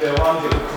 Devam edelim.